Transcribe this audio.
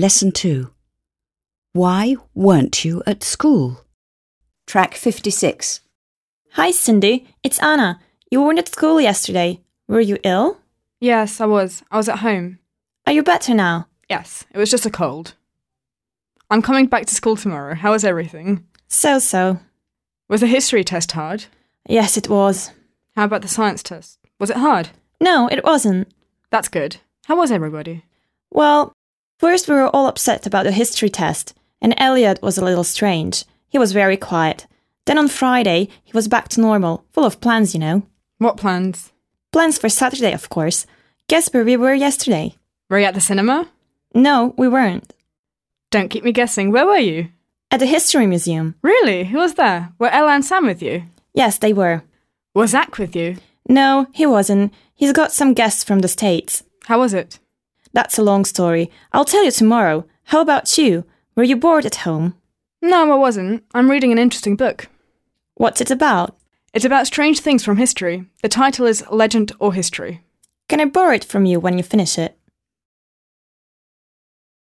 Lesson 2. Why weren't you at school? Track 56. Hi, Cindy. It's Anna. You weren't at school yesterday. Were you ill? Yes, I was. I was at home. Are you better now? Yes, it was just a cold. I'm coming back to school tomorrow. How is everything? So so. Was the history test hard? Yes, it was. How about the science test? Was it hard? No, it wasn't. That's good. How was everybody? Well, first we were all upset about the history test, and Elliot was a little strange. He was very quiet. Then on Friday, he was back to normal, full of plans, you know. What plans? Plans for Saturday, of course. Guess where we were yesterday? Were you at the cinema? No, we weren't. Don't keep me guessing. Where were you? At the History Museum. Really? Who was there? Were Ella and Sam with you? Yes, they were. Was Zach with you? No, he wasn't. He's got some guests from the States. How was it? That's a long story. I'll tell you tomorrow. How about you? Were you bored at home? No, I wasn't. I'm reading an interesting book. What's it about? It's about strange things from history. The title is Legend or History. Can I borrow it from you when you finish it?